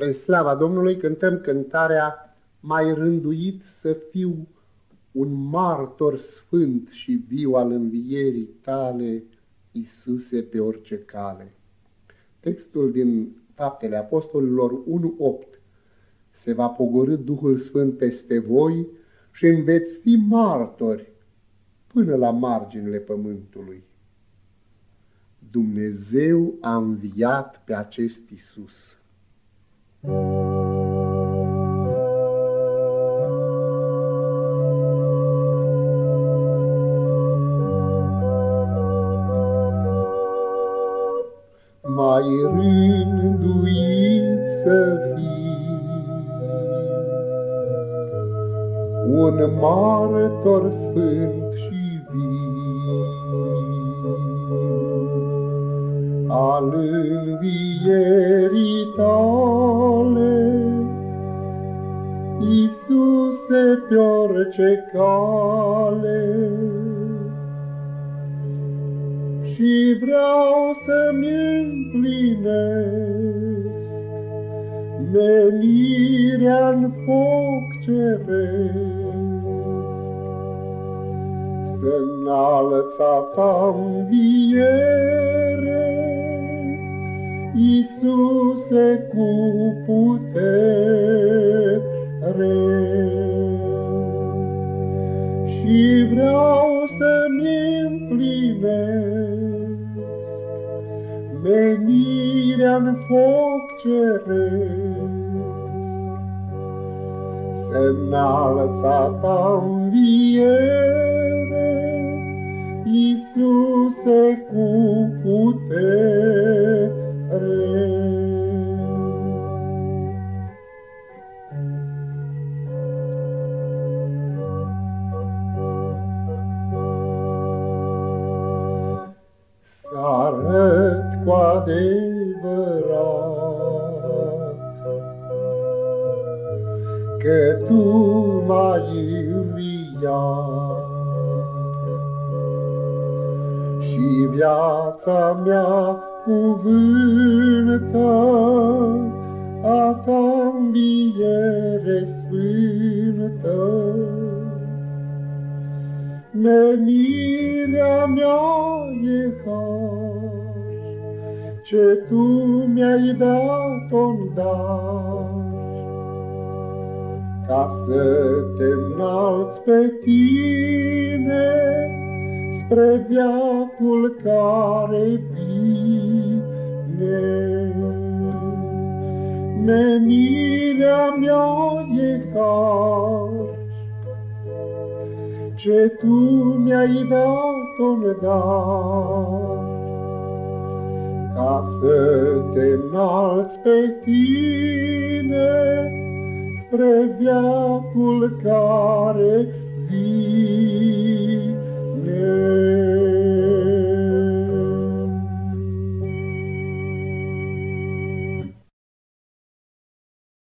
Spre slava Domnului cântăm cântarea Mai rânduit să fiu un martor sfânt și viu al învierii tale, Iisuse, pe orice cale. Textul din Faptele Apostolilor 1.8 Se va pogorâ Duhul Sfânt peste voi și îmi veți fi martori până la marginile pământului. Dumnezeu a înviat pe acest Iisus. Mai rânduit să fii un martor sfânt și viu al învierii tale, orice cale. Și vreau să-mi împlinesc menirea-n foc ceresc, Să-nalța ta înviere, Iisuse cu putere. Împlinesc menirea-n foc ceresc. Să-nalța ta înviere, cu adevărat că Tu m-ai înviat și viața mea cuvântă a Ta înviere sfântă. Menirea mea e har, ce Tu mi-ai dat-o dar, ca să te înalți pe Tine spre viacul care vine. Menirea mea e har, ce Tu mi-ai dat-o dar, ca să te înalți pe tine spre viacul care vine.